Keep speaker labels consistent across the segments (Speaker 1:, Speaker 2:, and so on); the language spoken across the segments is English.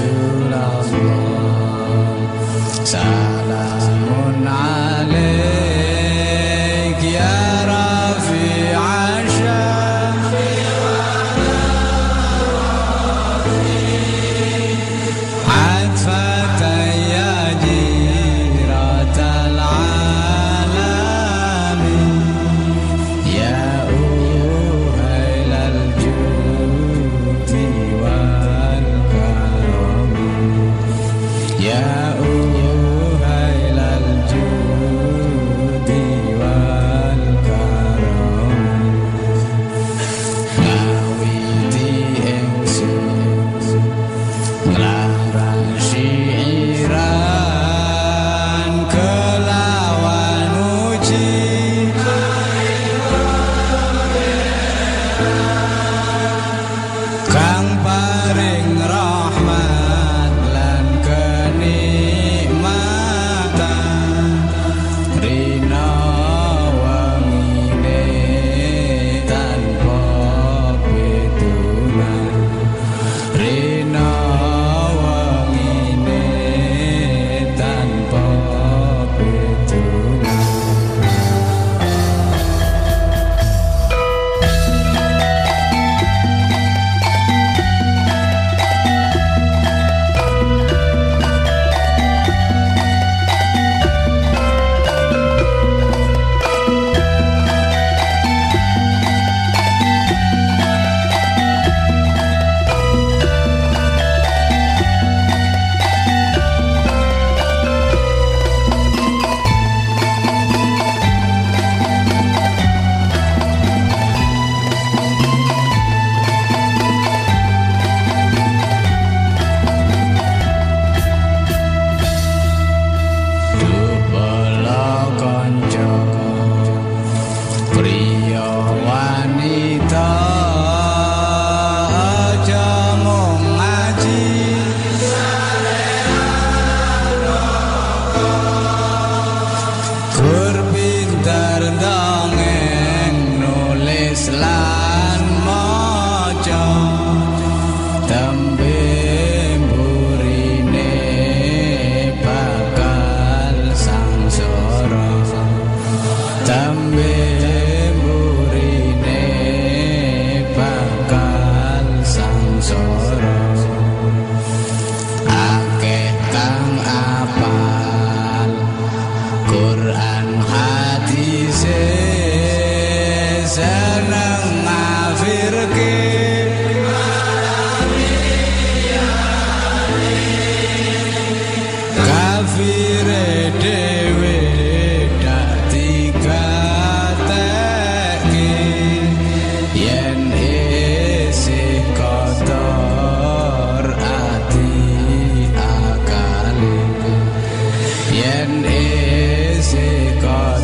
Speaker 1: true love's love. Salamun.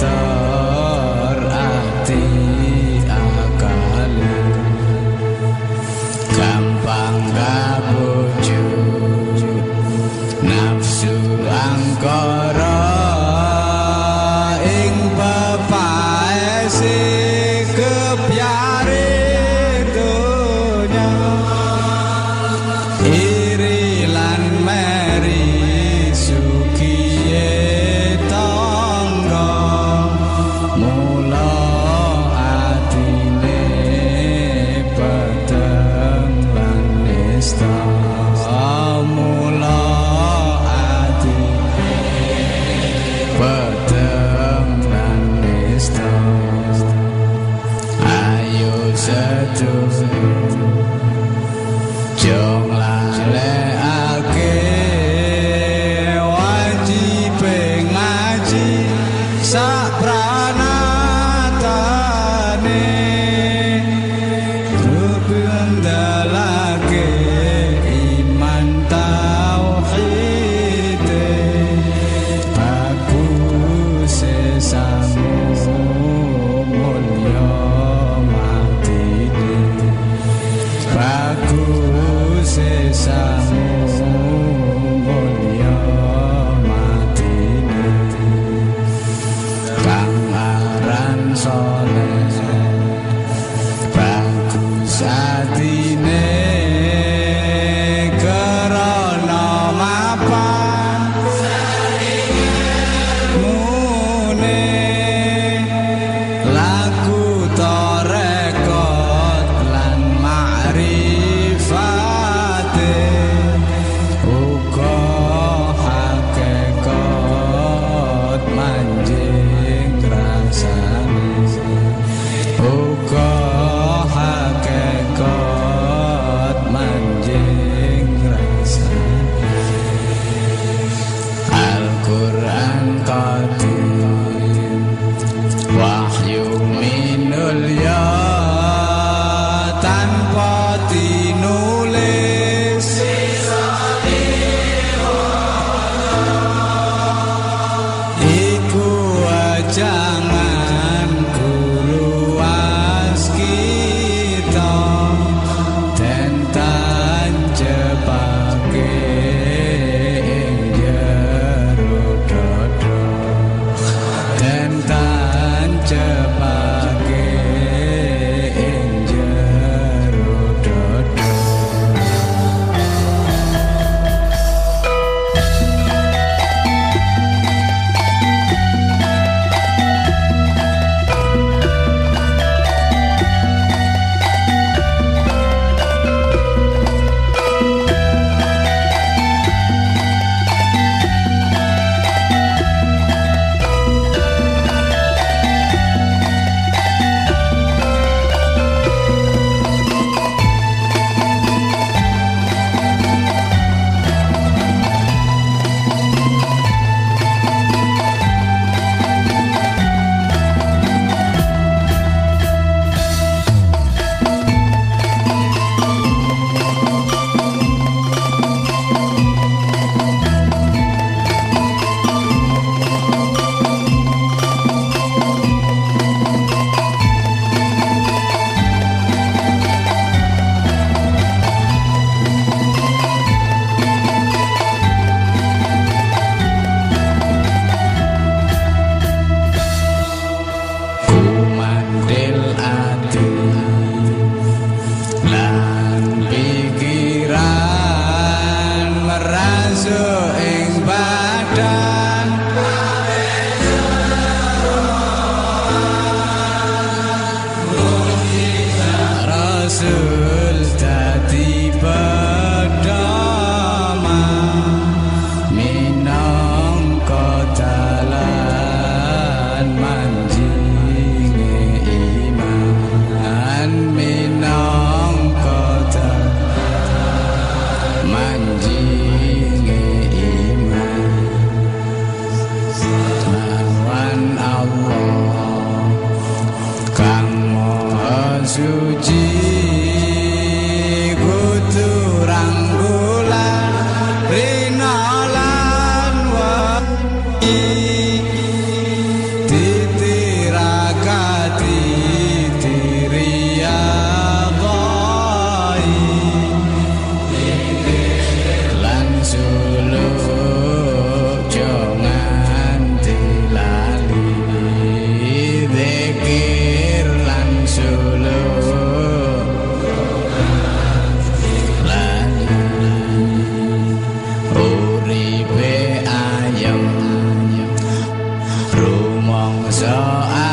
Speaker 1: Satine So I